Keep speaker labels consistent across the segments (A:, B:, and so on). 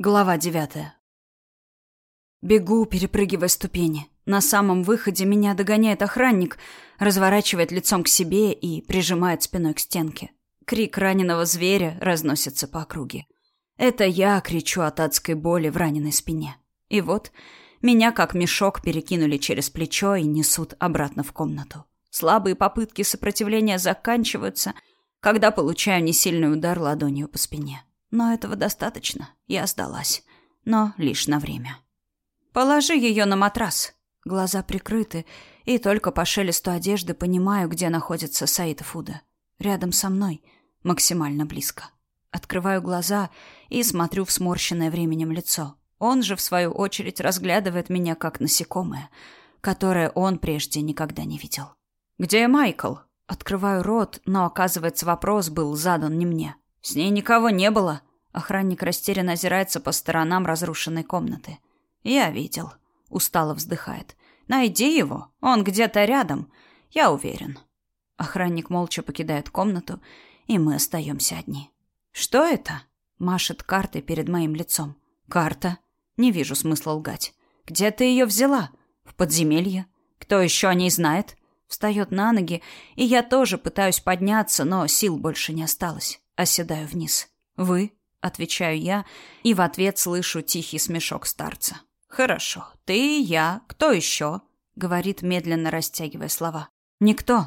A: Глава девятая. Бегу, перепрыгивая ступени. На самом выходе меня догоняет охранник, разворачивает лицом к себе и прижимает спиной к стенке. Крик раненого зверя разносится по округе. Это я кричу от адской боли в раненой спине. И вот меня как мешок перекинули через плечо и несут обратно в комнату. Слабые попытки сопротивления заканчиваются, когда получаю несильный удар ладонью по спине. Но этого достаточно. Я сдалась. Но лишь на время. Положи ее на матрас. Глаза прикрыты, и только по шелесту одежды понимаю, где находится Саида Фуда. Рядом со мной, максимально близко. Открываю глаза и смотрю в сморщенное временем лицо. Он же, в свою очередь, разглядывает меня как насекомое, которое он прежде никогда не видел. «Где Майкл?» Открываю рот, но, оказывается, вопрос был задан не мне. С ней никого не было. Охранник растерянно озирается по сторонам разрушенной комнаты. Я видел. Устало вздыхает. Найди его. Он где-то рядом. Я уверен. Охранник молча покидает комнату, и мы остаемся одни. Что это? Машет картой перед моим лицом. Карта. Не вижу смысла лгать. Где ты ее взяла? В подземелье. Кто еще о ней знает? Встает на ноги, и я тоже пытаюсь подняться, но сил больше не осталось. Оседаю вниз. «Вы?» — отвечаю я, и в ответ слышу тихий смешок старца. «Хорошо. Ты, я, кто еще?» — говорит, медленно растягивая слова. «Никто».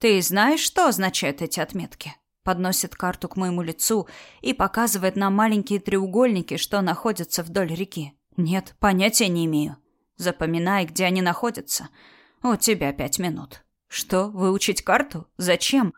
A: «Ты знаешь, что означают эти отметки?» Подносит карту к моему лицу и показывает нам маленькие треугольники, что находятся вдоль реки. «Нет, понятия не имею». «Запоминай, где они находятся. У тебя пять минут». «Что, выучить карту? Зачем?»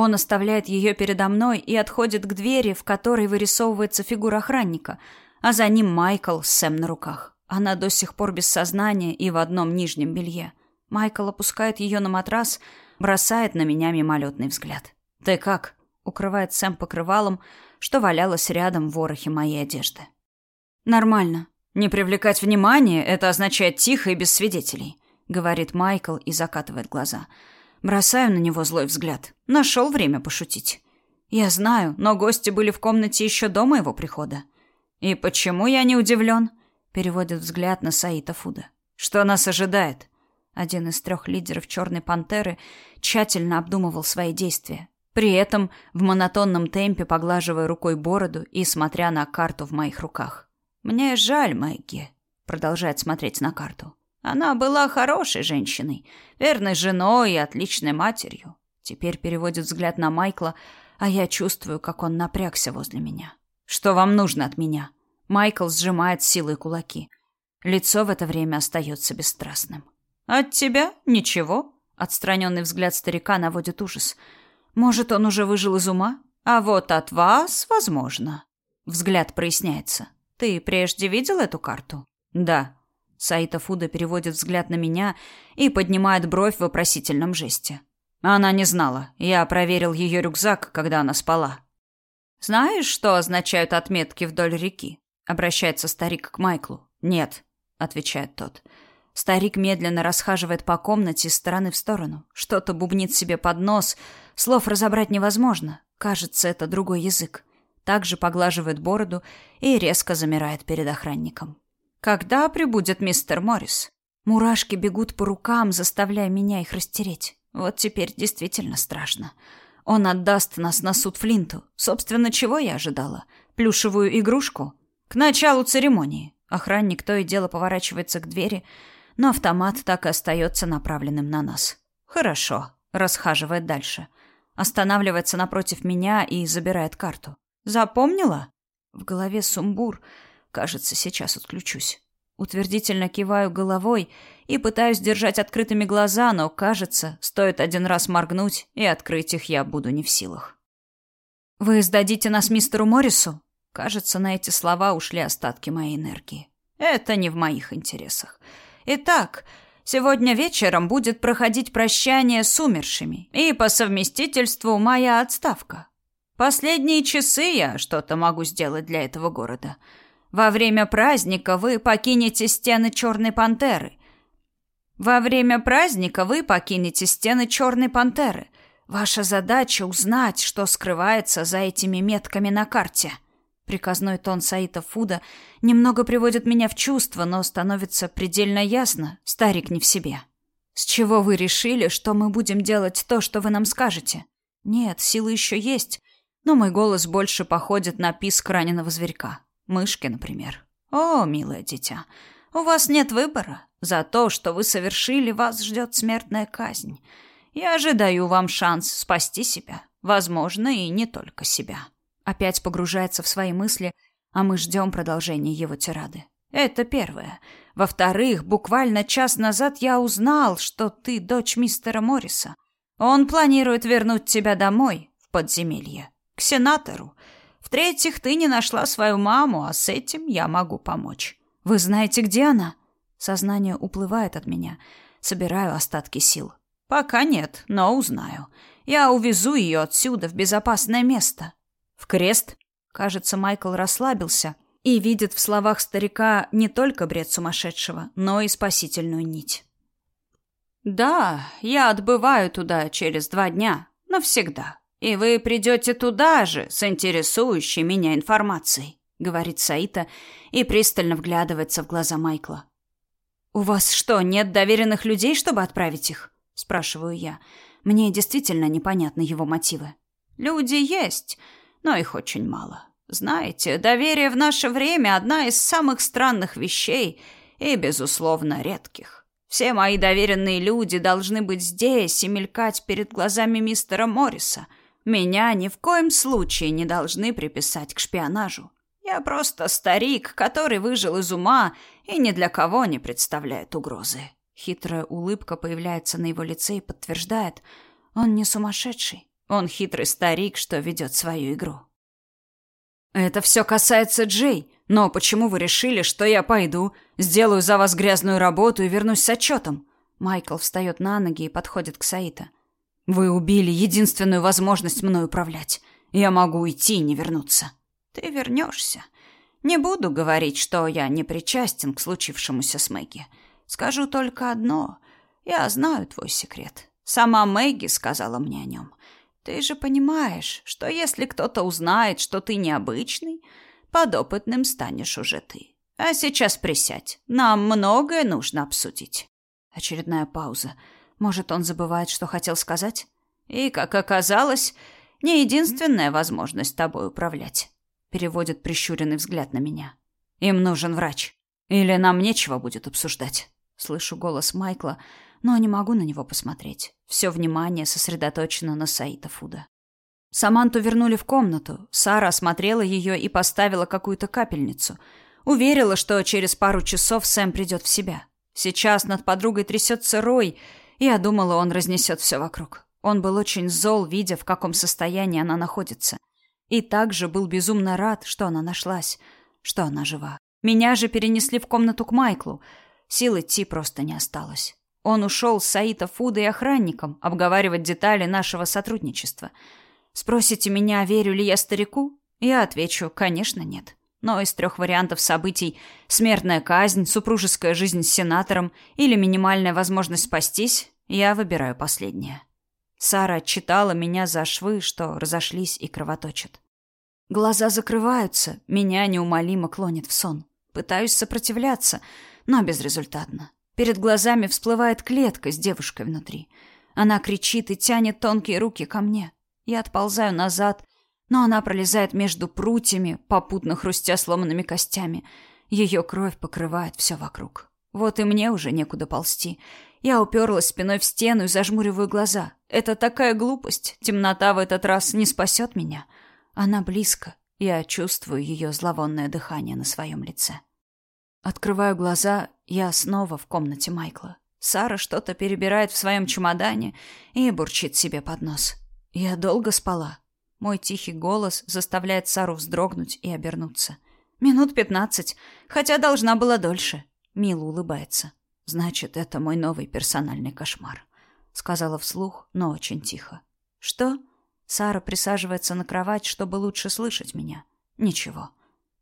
A: Он оставляет ее передо мной и отходит к двери, в которой вырисовывается фигура охранника, а за ним Майкл с Сэм на руках. Она до сих пор без сознания и в одном нижнем белье. Майкл опускает ее на матрас, бросает на меня мимолетный взгляд. «Ты как?» — укрывает Сэм покрывалом, что валялось рядом в ворохе моей одежды. «Нормально. Не привлекать внимания — это означает тихо и без свидетелей», — говорит Майкл и закатывает глаза. «Я Бросаю на него злой взгляд. Нашел время пошутить. Я знаю, но гости были в комнате еще до моего прихода. И почему я не удивлен? Переводит взгляд на Саита Фуда. Что нас ожидает? Один из трех лидеров Черной Пантеры тщательно обдумывал свои действия. При этом в монотонном темпе поглаживая рукой бороду и смотря на карту в моих руках. «Мне жаль, Мэгги», — продолжает смотреть на карту. Она была хорошей женщиной, верной женой и отличной матерью. Теперь переводит взгляд на Майкла, а я чувствую, как он напрягся возле меня. Что вам нужно от меня? Майкл сжимает силой кулаки. Лицо в это время остается бесстрастным. От тебя ничего. Отстраненный взгляд старика наводит ужас. Может, он уже выжил из ума? А вот от вас, возможно. Взгляд проясняется. Ты прежде видел эту карту? Да. Саита Фуда переводит взгляд на меня и поднимает бровь в вопросительном жесте. Она не знала. Я проверил ее рюкзак, когда она спала. «Знаешь, что означают отметки вдоль реки?» Обращается старик к Майклу. «Нет», — отвечает тот. Старик медленно расхаживает по комнате из стороны в сторону. Что-то бубнит себе под нос. Слов разобрать невозможно. Кажется, это другой язык. Также поглаживает бороду и резко замирает перед охранником. Когда прибудет мистер Моррис? Мурашки бегут по рукам, заставляя меня их растереть. Вот теперь действительно страшно. Он отдаст нас на суд Флинту. Собственно, чего я ожидала? Плюшевую игрушку? К началу церемонии. Охранник то и дело поворачивается к двери, но автомат так и остается направленным на нас. Хорошо. Расхаживает дальше. Останавливается напротив меня и забирает карту. Запомнила? В голове сумбур — Кажется, сейчас отключусь. Утвердительно киваю головой и пытаюсь держать открытыми глаза, но, кажется, стоит один раз моргнуть, и открыть их я буду не в силах. «Вы сдадите нас мистеру Моррису?» Кажется, на эти слова ушли остатки моей энергии. «Это не в моих интересах. Итак, сегодня вечером будет проходить прощание с умершими, и по совместительству моя отставка. Последние часы я что-то могу сделать для этого города». Во время праздника вы покинете стены Черной Пантеры. Во время праздника вы покинете стены Черной Пантеры. Ваша задача узнать, что скрывается за этими метками на карте. Приказной тон Саита Фуда немного приводит меня в чувство, но становится предельно ясно, старик не в себе. С чего вы решили, что мы будем делать то, что вы нам скажете? Нет, силы еще есть, но мой голос больше походит на писк раненого зверька. Мышки, например. О, милое дитя, у вас нет выбора. За то, что вы совершили, вас ждет смертная казнь. Я же даю вам шанс спасти себя. Возможно, и не только себя. Опять погружается в свои мысли, а мы ждем продолжения его тирады. Это первое. Во-вторых, буквально час назад я узнал, что ты дочь мистера Морриса. Он планирует вернуть тебя домой, в подземелье, к сенатору. В-третьих, ты не нашла свою маму, а с этим я могу помочь. Вы знаете, где она? Сознание уплывает от меня. Собираю остатки сил. Пока нет, но узнаю. Я увезу ее отсюда в безопасное место. В крест? Кажется, Майкл расслабился и видит в словах старика не только бред сумасшедшего, но и спасительную нить. Да, я отбываю туда через два дня, навсегда. И вы придете туда же с интересующей меня информацией, говорит Саита и пристально вглядывается в глаза Майкла. У вас что, нет доверенных людей, чтобы отправить их? спрашиваю я. Мне действительно непонятны его мотивы. Люди есть, но их очень мало. Знаете, доверие в наше время одна из самых странных вещей и безусловно редких. Все мои доверенные люди должны быть здесь и мелькать перед глазами мистера Морриса. Меня ни в коем случае не должны приписать к шпионажу. Я просто старик, который выжил из ума и ни для кого не представляет угрозы. Хитрая улыбка появляется на его лице и подтверждает, он не сумасшедший. Он хитрый старик, что ведет свою игру. Это все касается Джей. Но почему вы решили, что я пойду, сделаю за вас грязную работу и вернусь с отчетом? Майкл встает на ноги и подходит к Саита. Вы убили единственную возможность мной управлять. Я могу уйти и не вернуться. Ты вернешься. Не буду говорить, что я не причастен к случившемуся с Мэгги. Скажу только одно. Я знаю твой секрет. Сама Мэгги сказала мне о нем. Ты же понимаешь, что если кто-то узнает, что ты необычный, подопытным станешь уже ты. А сейчас присядь. Нам многое нужно обсудить. Очередная пауза. Может, он забывает, что хотел сказать? И, как оказалось, не единственная возможность тобой управлять. Переводит прищуренный взгляд на меня. Им нужен врач. Или нам нечего будет обсуждать. Слышу голос Майкла, но не могу на него посмотреть. Все внимание сосредоточено на Саита Фуда. Саманту вернули в комнату. Сара осмотрела ее и поставила какую-то капельницу. Уверила, что через пару часов Сэм придет в себя. Сейчас над подругой трясется Рой, я думала, он разнесет все вокруг. Он был очень зол, видя, в каком состоянии она находится. И также был безумно рад, что она нашлась, что она жива. Меня же перенесли в комнату к Майклу. Сил идти просто не осталось. Он ушел с Саита Фуда и охранником обговаривать детали нашего сотрудничества. Спросите меня, верю ли я старику? Я отвечу, конечно, нет. Но из трех вариантов событий – смертная казнь, супружеская жизнь с сенатором или минимальная возможность спастись – я выбираю последнее. Сара отчитала меня за швы, что разошлись и кровоточат. Глаза закрываются, меня неумолимо клонит в сон. Пытаюсь сопротивляться, но безрезультатно. Перед глазами всплывает клетка с девушкой внутри. Она кричит и тянет тонкие руки ко мне. Я отползаю назад, но она пролезает между прутьями, попутно хрустя сломанными костями. Ее кровь покрывает все вокруг. Вот и мне уже некуда ползти. Я уперлась спиной в стену и зажмуриваю глаза. Это такая глупость. Темнота в этот раз не спасет меня. Она близко. Я чувствую ее зловонное дыхание на своем лице. Открываю глаза, я снова в комнате Майкла. Сара что-то перебирает в своем чемодане и бурчит себе под нос. Я долго спала. Мой тихий голос заставляет Сару вздрогнуть и обернуться. Минут пятнадцать, хотя должна была дольше. Мила улыбается. Значит, это мой новый персональный кошмар, сказала вслух, но очень тихо. Что? Сара присаживается на кровать, чтобы лучше слышать меня. Ничего.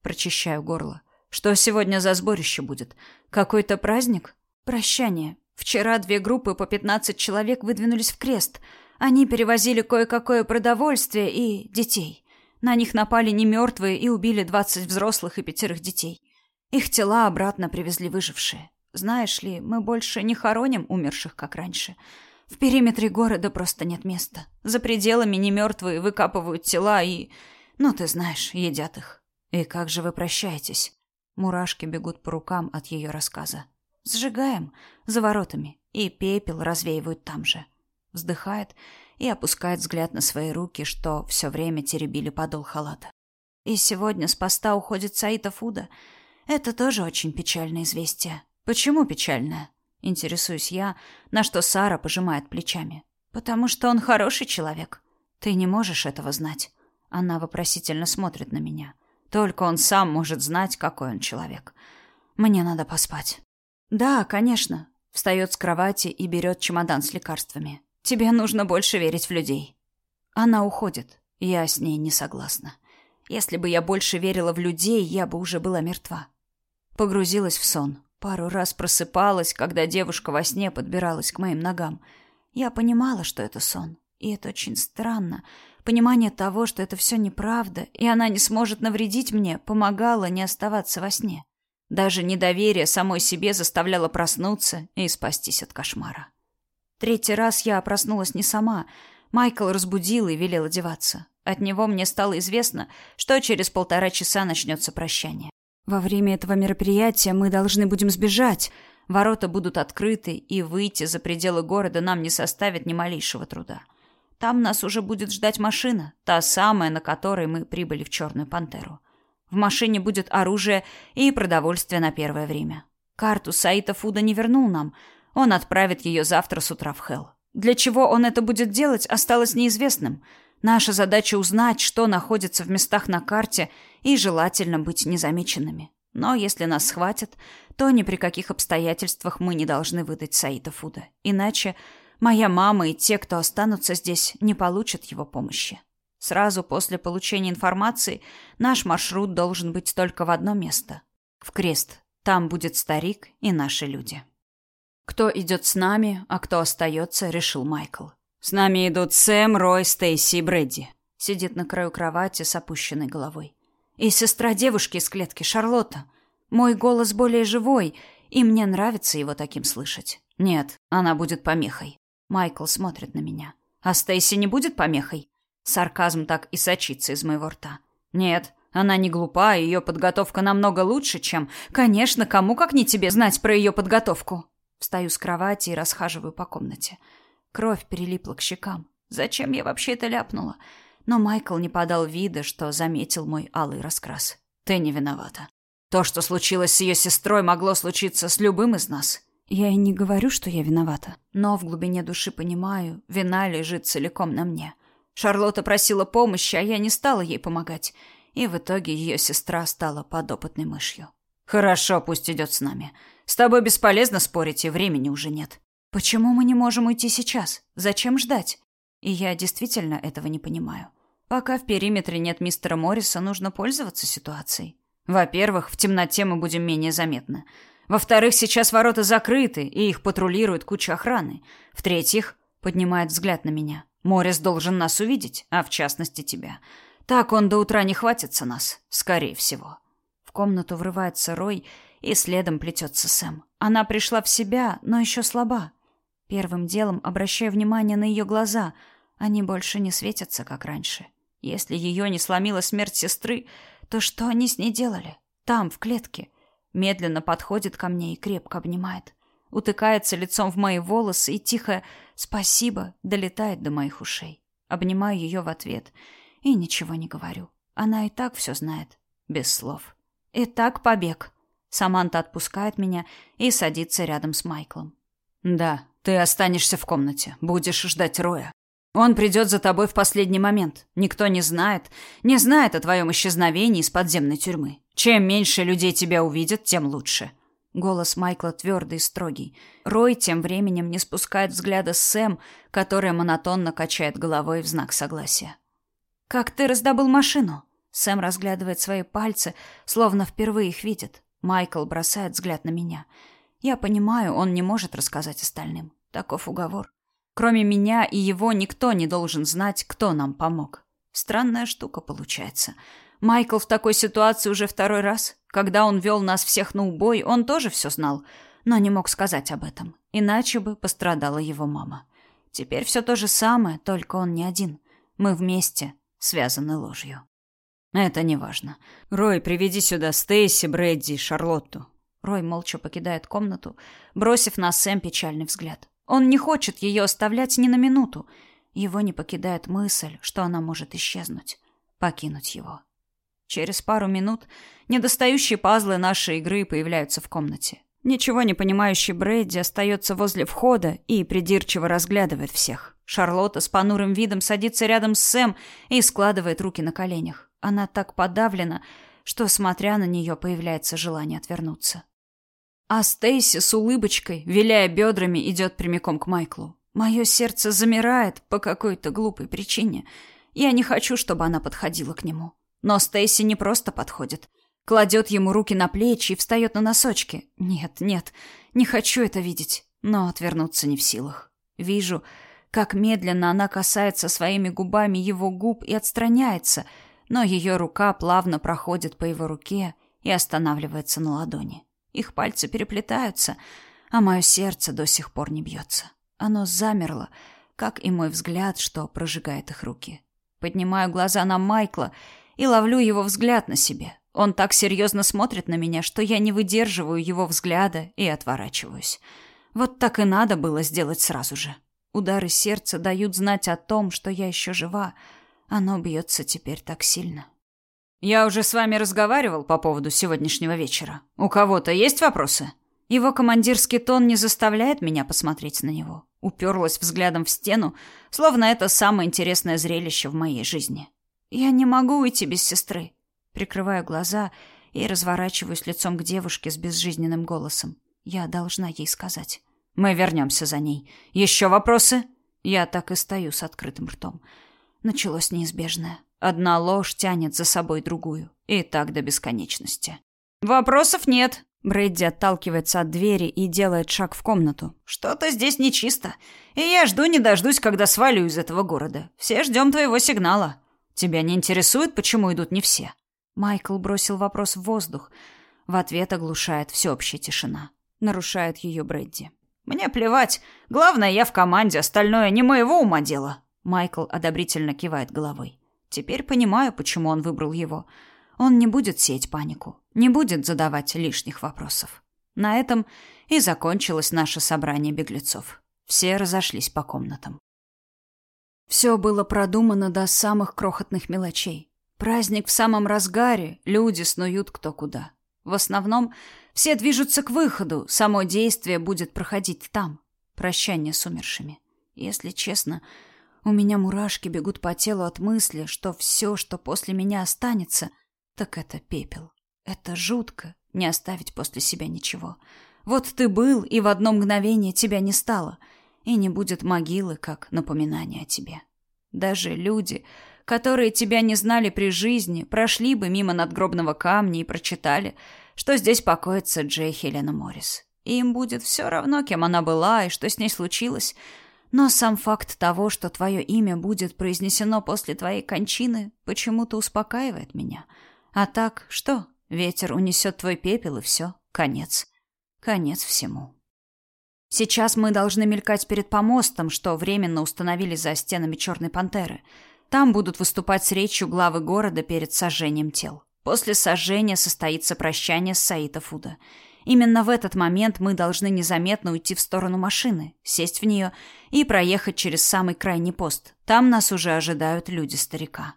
A: Прочищаю горло. Что сегодня за сборище будет? Какой-то праздник? Прощание. Вчера две группы по 15 человек выдвинулись в крест. Они перевозили кое-какое продовольствие и детей. На них напали не мертвые и убили двадцать взрослых и пятерых детей. Их тела обратно привезли выжившие. Знаешь ли, мы больше не хороним умерших, как раньше. В периметре города просто нет места. За пределами немертвые выкапывают тела и... Ну, ты знаешь, едят их. И как же вы прощаетесь? Мурашки бегут по рукам от ее рассказа. Сжигаем за воротами, и пепел развеивают там же. Вздыхает и опускает взгляд на свои руки, что все время теребили подол халата. И сегодня с поста уходит Саита Фуда. Это тоже очень печальное известие. Почему печальное? Интересуюсь я, на что Сара пожимает плечами. Потому что он хороший человек. Ты не можешь этого знать. Она вопросительно смотрит на меня. Только он сам может знать, какой он человек. Мне надо поспать. Да, конечно. Встает с кровати и берет чемодан с лекарствами. Тебе нужно больше верить в людей. Она уходит. Я с ней не согласна. Если бы я больше верила в людей, я бы уже была мертва. Погрузилась в сон. Пару раз просыпалась, когда девушка во сне подбиралась к моим ногам. Я понимала, что это сон. И это очень странно. Понимание того, что это все неправда, и она не сможет навредить мне, помогало не оставаться во сне. Даже недоверие самой себе заставляло проснуться и спастись от кошмара. Третий раз я проснулась не сама. Майкл разбудил и велел одеваться. От него мне стало известно, что через полтора часа начнется прощание. Во время этого мероприятия мы должны будем сбежать. Ворота будут открыты, и выйти за пределы города нам не составит ни малейшего труда. Там нас уже будет ждать машина, та самая, на которой мы прибыли в Черную Пантеру. В машине будет оружие и продовольствие на первое время. Карту Саита Фуда не вернул нам. Он отправит ее завтра с утра в Хелл. Для чего он это будет делать, осталось неизвестным. Наша задача узнать, что находится в местах на карте, и желательно быть незамеченными. Но если нас схватят, то ни при каких обстоятельствах мы не должны выдать Саита Фуда. Иначе Моя мама и те, кто останутся здесь, не получат его помощи. Сразу после получения информации наш маршрут должен быть только в одно место — в Крест. Там будет старик и наши люди. Кто идет с нами, а кто остается, решил Майкл. С нами идут Сэм, Рой, Стейси и Брэдди. Сидит на краю кровати с опущенной головой. И сестра девушки из клетки, Шарлотта. Мой голос более живой, и мне нравится его таким слышать. Нет, она будет помехой. Майкл смотрит на меня. А Стейси не будет помехой? Сарказм так и сочится из моего рта. Нет, она не глупа, ее подготовка намного лучше, чем... Конечно, кому как не тебе знать про ее подготовку. Встаю с кровати и расхаживаю по комнате. Кровь перелипла к щекам. Зачем я вообще это ляпнула? Но Майкл не подал вида, что заметил мой алый раскрас. Ты не виновата. То, что случилось с ее сестрой, могло случиться с любым из нас. Я и не говорю, что я виновата, но в глубине души понимаю, вина лежит целиком на мне. Шарлотта просила помощи, а я не стала ей помогать, и в итоге ее сестра стала подопытной мышью. Хорошо, пусть идет с нами. С тобой бесполезно спорить, и времени уже нет. Почему мы не можем уйти сейчас? Зачем ждать? И я действительно этого не понимаю. Пока в периметре нет мистера Морриса, нужно пользоваться ситуацией. Во-первых, в темноте мы будем менее заметны. Во-вторых, сейчас ворота закрыты, и их патрулирует куча охраны. В-третьих, поднимает взгляд на меня. Морис должен нас увидеть, а в частности тебя. Так он до утра не хватится нас, скорее всего. В комнату врывается Рой, и следом плетется Сэм. Она пришла в себя, но еще слаба. Первым делом обращаю внимание на ее глаза. Они больше не светятся, как раньше. Если ее не сломила смерть сестры, то что они с ней делали? Там, в клетке медленно подходит ко мне и крепко обнимает. Утыкается лицом в мои волосы и тихо «спасибо» долетает до моих ушей. Обнимаю ее в ответ и ничего не говорю. Она и так все знает, без слов. Итак, побег. Саманта отпускает меня и садится рядом с Майклом. «Да, ты останешься в комнате, будешь ждать Роя. Он придет за тобой в последний момент. Никто не знает, не знает о твоем исчезновении из подземной тюрьмы. Чем меньше людей тебя увидят, тем лучше. Голос Майкла твердый и строгий. Рой тем временем не спускает взгляда с Сэм, которая монотонно качает головой в знак согласия. «Как ты раздобыл машину?» Сэм разглядывает свои пальцы, словно впервые их видит. Майкл бросает взгляд на меня. Я понимаю, он не может рассказать остальным. Таков уговор. Кроме меня и его никто не должен знать, кто нам помог. Странная штука получается. Майкл в такой ситуации уже второй раз. Когда он вел нас всех на убой, он тоже все знал, но не мог сказать об этом. Иначе бы пострадала его мама. Теперь все то же самое, только он не один. Мы вместе, связаны ложью. Это не важно. Рой, приведи сюда Стейси, Брэдди и Шарлотту. Рой молча покидает комнату, бросив на Сэм печальный взгляд. Он не хочет ее оставлять ни на минуту. Его не покидает мысль, что она может исчезнуть, покинуть его. Через пару минут недостающие пазлы нашей игры появляются в комнате. Ничего не понимающий Брэдди остается возле входа и придирчиво разглядывает всех. Шарлотта с понурым видом садится рядом с Сэм и складывает руки на коленях. Она так подавлена, что, смотря на нее, появляется желание отвернуться. А Стейси с улыбочкой, виляя бедрами, идет прямиком к Майклу. Мое сердце замирает по какой-то глупой причине. Я не хочу, чтобы она подходила к нему. Но Стейси не просто подходит. Кладет ему руки на плечи и встает на носочки. Нет, нет, не хочу это видеть. Но отвернуться не в силах. Вижу, как медленно она касается своими губами его губ и отстраняется, но ее рука плавно проходит по его руке и останавливается на ладони. Их пальцы переплетаются, а мое сердце до сих пор не бьется. Оно замерло, как и мой взгляд, что прожигает их руки. Поднимаю глаза на Майкла и ловлю его взгляд на себе. Он так серьезно смотрит на меня, что я не выдерживаю его взгляда и отворачиваюсь. Вот так и надо было сделать сразу же. Удары сердца дают знать о том, что я еще жива. Оно бьется теперь так сильно. Я уже с вами разговаривал по поводу сегодняшнего вечера. У кого-то есть вопросы? Его командирский тон не заставляет меня посмотреть на него. Уперлась взглядом в стену, словно это самое интересное зрелище в моей жизни. Я не могу уйти без сестры. Прикрываю глаза и разворачиваюсь лицом к девушке с безжизненным голосом. Я должна ей сказать. Мы вернемся за ней. Еще вопросы? Я так и стою с открытым ртом. Началось неизбежное. Одна ложь тянет за собой другую. И так до бесконечности. «Вопросов нет!» Брэдди отталкивается от двери и делает шаг в комнату. «Что-то здесь нечисто. И я жду не дождусь, когда свалю из этого города. Все ждем твоего сигнала. Тебя не интересует, почему идут не все?» Майкл бросил вопрос в воздух. В ответ оглушает всеобщая тишина. Нарушает ее Брэдди. «Мне плевать. Главное, я в команде. Остальное не моего ума дело». Майкл одобрительно кивает головой. Теперь понимаю, почему он выбрал его. Он не будет сеять панику, не будет задавать лишних вопросов. На этом и закончилось наше собрание беглецов. Все разошлись по комнатам. Все было продумано до самых крохотных мелочей. Праздник в самом разгаре, люди снуют кто куда. В основном все движутся к выходу, само действие будет проходить там. Прощание с умершими. Если честно, у меня мурашки бегут по телу от мысли, что все, что после меня останется, так это пепел. Это жутко, не оставить после себя ничего. Вот ты был, и в одно мгновение тебя не стало, и не будет могилы, как напоминание о тебе. Даже люди, которые тебя не знали при жизни, прошли бы мимо надгробного камня и прочитали, что здесь покоится Джей Хелена Моррис. И им будет все равно, кем она была и что с ней случилось — но сам факт того, что твое имя будет произнесено после твоей кончины, почему-то успокаивает меня. А так, что? Ветер унесет твой пепел, и все. Конец. Конец всему. Сейчас мы должны мелькать перед помостом, что временно установили за стенами Черной Пантеры. Там будут выступать с речью главы города перед сожжением тел. После сожжения состоится прощание с Саита Фуда. Именно в этот момент мы должны незаметно уйти в сторону машины, сесть в нее и проехать через самый крайний пост. Там нас уже ожидают люди старика.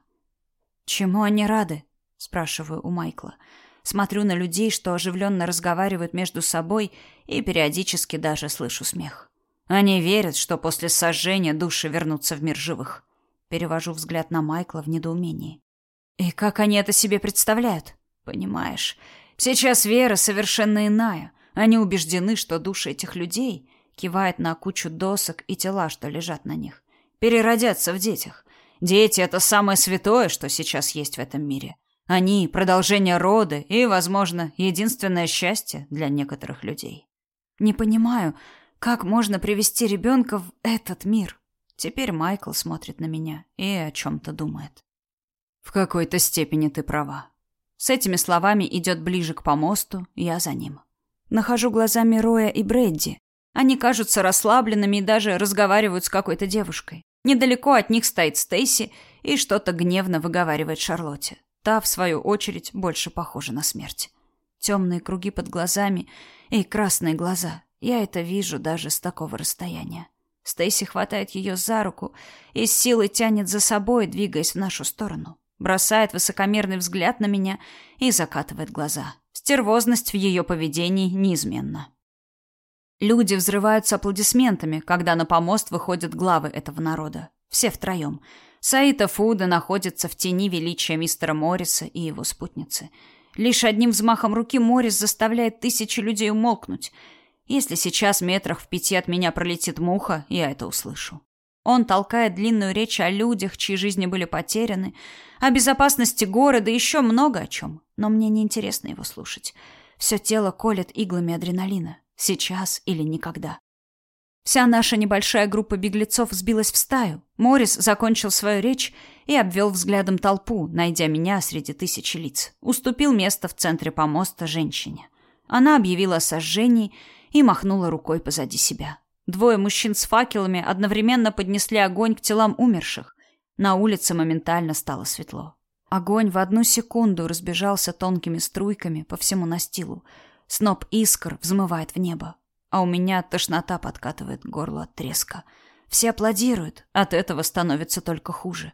A: «Чему они рады?» – спрашиваю у Майкла. Смотрю на людей, что оживленно разговаривают между собой, и периодически даже слышу смех. Они верят, что после сожжения души вернутся в мир живых. Перевожу взгляд на Майкла в недоумении. И как они это себе представляют? Понимаешь, Сейчас вера совершенно иная. Они убеждены, что души этих людей, кивает на кучу досок и тела, что лежат на них, переродятся в детях. Дети — это самое святое, что сейчас есть в этом мире. Они — продолжение рода и, возможно, единственное счастье для некоторых людей. Не понимаю, как можно привести ребенка в этот мир. Теперь Майкл смотрит на меня и о чем-то думает. В какой-то степени ты права. С этими словами идет ближе к помосту, я за ним. Нахожу глазами Роя и Бредди. Они кажутся расслабленными и даже разговаривают с какой-то девушкой. Недалеко от них стоит Стейси и что-то гневно выговаривает Шарлотте. Та, в свою очередь, больше похожа на смерть. Темные круги под глазами и красные глаза. Я это вижу даже с такого расстояния. Стейси хватает ее за руку и с силой тянет за собой, двигаясь в нашу сторону. Бросает высокомерный взгляд на меня и закатывает глаза. Стервозность в ее поведении неизменна. Люди взрываются аплодисментами, когда на помост выходят главы этого народа. Все втроем. Саита Фуда находится в тени величия мистера Морриса и его спутницы. Лишь одним взмахом руки Моррис заставляет тысячи людей умолкнуть. Если сейчас метрах в пяти от меня пролетит муха, я это услышу. Он толкает длинную речь о людях, чьи жизни были потеряны, о безопасности города еще много о чем. Но мне не интересно его слушать. Все тело колет иглами адреналина. Сейчас или никогда. Вся наша небольшая группа беглецов сбилась в стаю. Морис закончил свою речь и обвел взглядом толпу, найдя меня среди тысячи лиц. Уступил место в центре помоста женщине. Она объявила о сожжении и махнула рукой позади себя. Двое мужчин с факелами одновременно поднесли огонь к телам умерших. На улице моментально стало светло. Огонь в одну секунду разбежался тонкими струйками по всему настилу. Сноп искр взмывает в небо а у меня тошнота подкатывает горло от треска. Все аплодируют, от этого становится только хуже.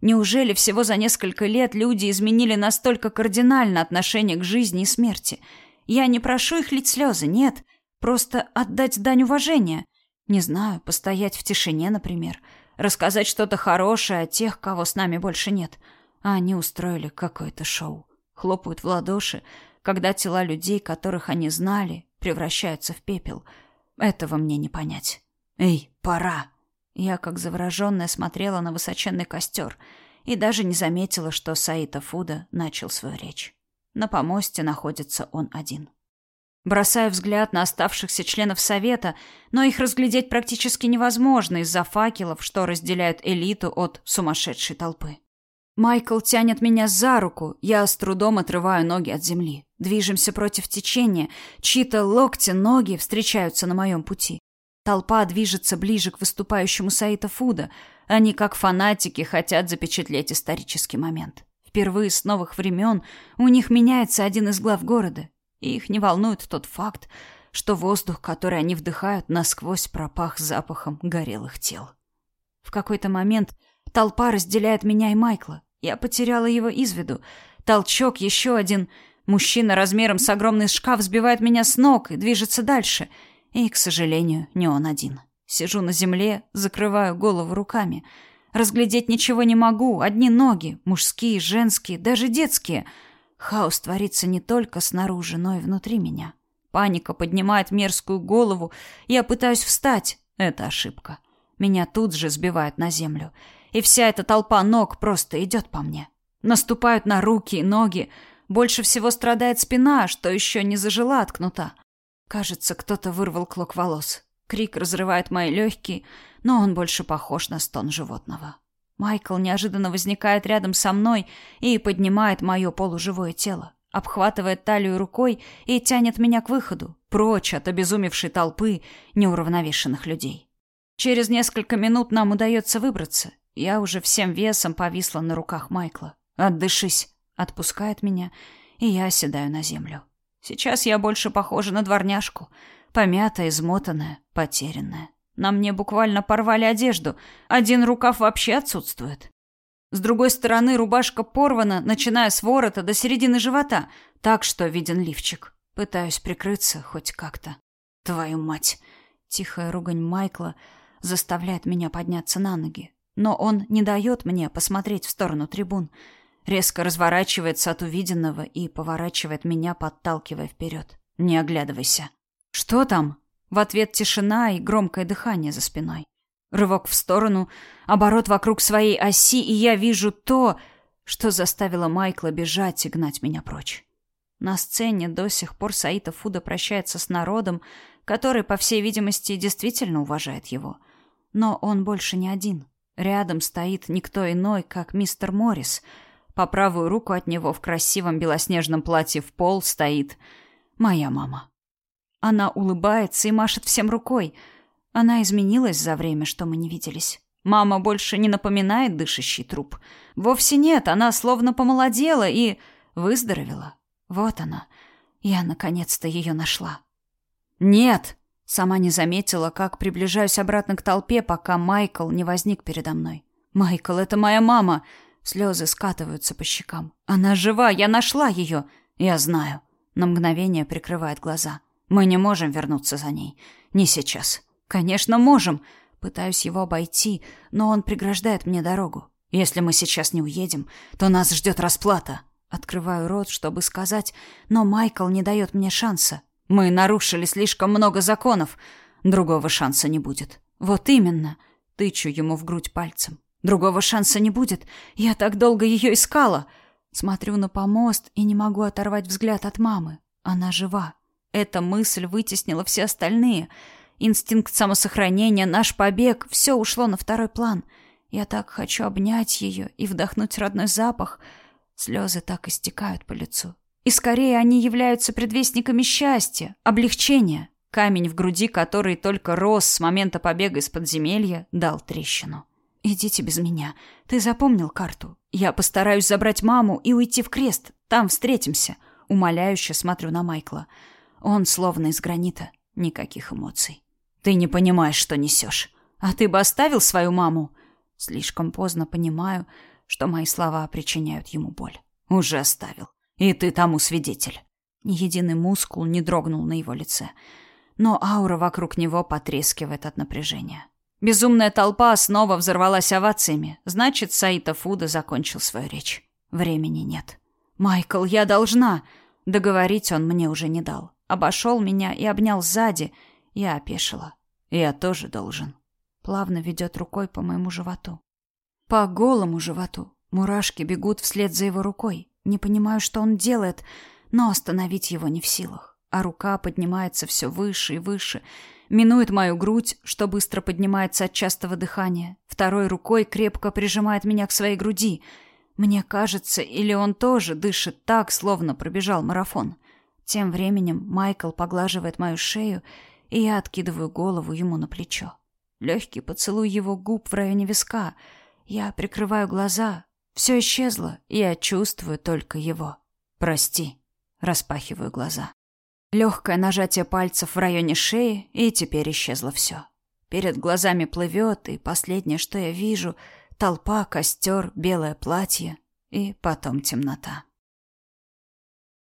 A: Неужели всего за несколько лет люди изменили настолько кардинально отношение к жизни и смерти? Я не прошу их лить слезы, нет, просто отдать дань уважения. Не знаю, постоять в тишине, например, рассказать что-то хорошее о тех, кого с нами больше нет. А они устроили какое-то шоу. Хлопают в ладоши, когда тела людей, которых они знали, превращаются в пепел. Этого мне не понять. Эй, пора. Я, как завороженная, смотрела на высоченный костер и даже не заметила, что Саита Фуда начал свою речь. На помосте находится он один. Бросаю взгляд на оставшихся членов совета, но их разглядеть практически невозможно из-за факелов, что разделяют элиту от сумасшедшей толпы. Майкл тянет меня за руку, я с трудом отрываю ноги от земли. Движемся против течения, чьи-то локти, ноги встречаются на моем пути. Толпа движется ближе к выступающему Саита Фуда. Они, как фанатики, хотят запечатлеть исторический момент. Впервые с новых времен у них меняется один из глав города. И их не волнует тот факт, что воздух, который они вдыхают, насквозь пропах запахом горелых тел. В какой-то момент толпа разделяет меня и Майкла. Я потеряла его из виду. Толчок, еще один. Мужчина размером с огромный шкаф сбивает меня с ног и движется дальше. И, к сожалению, не он один. Сижу на земле, закрываю голову руками. Разглядеть ничего не могу. Одни ноги. Мужские, женские, даже детские. Хаос творится не только снаружи, но и внутри меня. Паника поднимает мерзкую голову. Я пытаюсь встать. Это ошибка. Меня тут же сбивают на землю и вся эта толпа ног просто идет по мне. Наступают на руки и ноги. Больше всего страдает спина, что еще не зажила от кнута. Кажется, кто-то вырвал клок волос. Крик разрывает мои легкие, но он больше похож на стон животного. Майкл неожиданно возникает рядом со мной и поднимает мое полуживое тело, обхватывает талию рукой и тянет меня к выходу, прочь от обезумевшей толпы неуравновешенных людей. Через несколько минут нам удается выбраться, я уже всем весом повисла на руках Майкла. «Отдышись!» Отпускает меня, и я оседаю на землю. Сейчас я больше похожа на дворняжку. Помятая, измотанная, потерянная. На мне буквально порвали одежду. Один рукав вообще отсутствует. С другой стороны рубашка порвана, начиная с ворота до середины живота, так что виден лифчик. Пытаюсь прикрыться хоть как-то. Твою мать! Тихая ругань Майкла заставляет меня подняться на ноги но он не дает мне посмотреть в сторону трибун. Резко разворачивается от увиденного и поворачивает меня, подталкивая вперед. Не оглядывайся. Что там? В ответ тишина и громкое дыхание за спиной. Рывок в сторону, оборот вокруг своей оси, и я вижу то, что заставило Майкла бежать и гнать меня прочь. На сцене до сих пор Саита Фуда прощается с народом, который, по всей видимости, действительно уважает его. Но он больше не один. Рядом стоит никто иной, как мистер Моррис, По правую руку от него в красивом белоснежном платье в пол стоит моя мама. Она улыбается и машет всем рукой. Она изменилась за время, что мы не виделись. Мама больше не напоминает дышащий труп. Вовсе нет, она словно помолодела и выздоровела. Вот она. Я наконец-то ее нашла. Нет, сама не заметила, как приближаюсь обратно к толпе, пока Майкл не возник передо мной. Майкл, это моя мама. Слезы скатываются по щекам. Она жива, я нашла ее. Я знаю. На мгновение прикрывает глаза. Мы не можем вернуться за ней. Не сейчас. Конечно, можем. Пытаюсь его обойти, но он преграждает мне дорогу. Если мы сейчас не уедем, то нас ждет расплата. Открываю рот, чтобы сказать, но Майкл не дает мне шанса. Мы нарушили слишком много законов. Другого шанса не будет. Вот именно. Тычу ему в грудь пальцем. Другого шанса не будет. Я так долго ее искала. Смотрю на помост и не могу оторвать взгляд от мамы. Она жива. Эта мысль вытеснила все остальные. Инстинкт самосохранения, наш побег — все ушло на второй план. Я так хочу обнять ее и вдохнуть родной запах. Слезы так истекают по лицу. И скорее они являются предвестниками счастья, облегчения. Камень в груди, который только рос с момента побега из подземелья, дал трещину. «Идите без меня. Ты запомнил карту? Я постараюсь забрать маму и уйти в крест. Там встретимся». Умоляюще смотрю на Майкла. Он словно из гранита. Никаких эмоций. Ты не понимаешь, что несешь. А ты бы оставил свою маму? Слишком поздно понимаю, что мои слова причиняют ему боль. Уже оставил. И ты тому свидетель. Ни единый мускул не дрогнул на его лице. Но аура вокруг него потрескивает от напряжения. Безумная толпа снова взорвалась овациями. Значит, Саита Фуда закончил свою речь. Времени нет. «Майкл, я должна!» Договорить он мне уже не дал. Обошел меня и обнял сзади. Я опешила. Я тоже должен. Плавно ведет рукой по моему животу. По голому животу. Мурашки бегут вслед за его рукой. Не понимаю, что он делает, но остановить его не в силах. А рука поднимается все выше и выше, минует мою грудь, что быстро поднимается от частого дыхания. Второй рукой крепко прижимает меня к своей груди. Мне кажется, или он тоже дышит так, словно пробежал марафон. Тем временем Майкл поглаживает мою шею и я откидываю голову ему на плечо. Легкий поцелуй его губ в районе виска. Я прикрываю глаза. Все исчезло, и я чувствую только его. «Прости», — распахиваю глаза. Легкое нажатие пальцев в районе шеи, и теперь исчезло все. Перед глазами плывет, и последнее, что я вижу — толпа, костер, белое платье, и потом темнота.